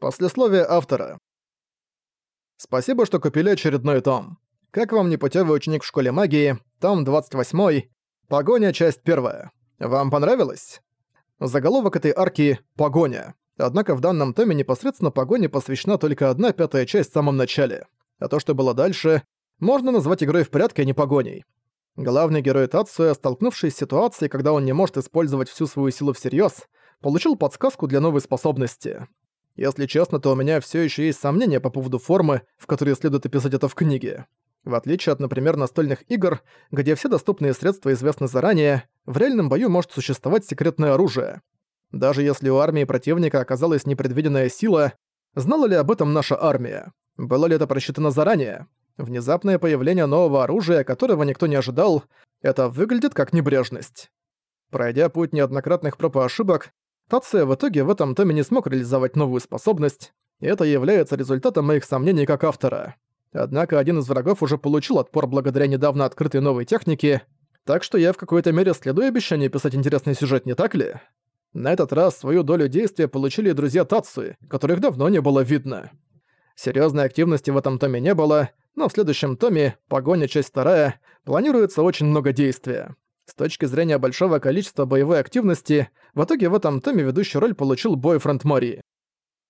Послесловие автора. Спасибо, что купили очередной том. Как вам непутевый ученик в школе магии, том 28, Погоня, часть 1. Вам понравилось? Заголовок этой арки — «Погоня». Однако в данном томе непосредственно погоне посвящена только одна пятая часть в самом начале. А то, что было дальше, можно назвать игрой в порядке, а не погоней. Главный герой Тацуя, столкнувшись с ситуацией, когда он не может использовать всю свою силу всерьёз, получил подсказку для новой способности. Если честно, то у меня все еще есть сомнения по поводу формы, в которой следует описать это в книге. В отличие от, например, настольных игр, где все доступные средства известны заранее, в реальном бою может существовать секретное оружие. Даже если у армии противника оказалась непредвиденная сила, знала ли об этом наша армия? Было ли это просчитано заранее? Внезапное появление нового оружия, которого никто не ожидал, это выглядит как небрежность. Пройдя путь неоднократных проб и ошибок, Тация в итоге в этом томе не смог реализовать новую способность, и это является результатом моих сомнений как автора. Однако один из врагов уже получил отпор благодаря недавно открытой новой технике, так что я в какой-то мере следую обещанию писать интересный сюжет, не так ли? На этот раз свою долю действия получили друзья Тацуи, которых давно не было видно. Серьезной активности в этом томе не было, но в следующем томе, «Погоня. Часть вторая», планируется очень много действия. С точки зрения большого количества боевой активности, в итоге в этом томе ведущую роль получил бойфренд Мори.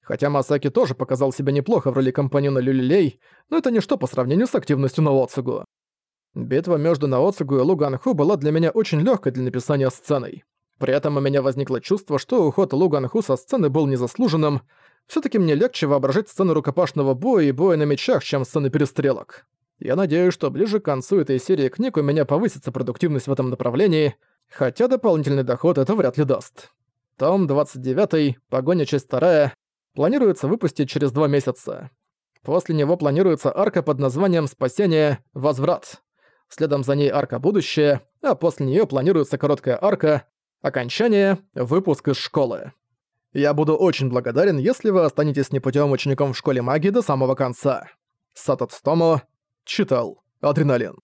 Хотя Масаки тоже показал себя неплохо в роли компаньона Люлилей, но это ничто по сравнению с активностью Наоцугу. Битва между Наоцугу и Луганху была для меня очень легкой для написания сценой. При этом у меня возникло чувство, что уход Луганху со сцены был незаслуженным. все таки мне легче воображать сцены рукопашного боя и боя на мечах, чем сцены перестрелок. Я надеюсь, что ближе к концу этой серии книг у меня повысится продуктивность в этом направлении, хотя дополнительный доход это вряд ли даст. Том 29, погоня часть 2, планируется выпустить через два месяца. После него планируется арка под названием «Спасение. Возврат». Следом за ней арка «Будущее», а после нее планируется короткая арка «Окончание. Выпуск из школы». Я буду очень благодарен, если вы останетесь непутевым учеником в школе магии до самого конца. Сатот Стомо, Читал. Адреналин.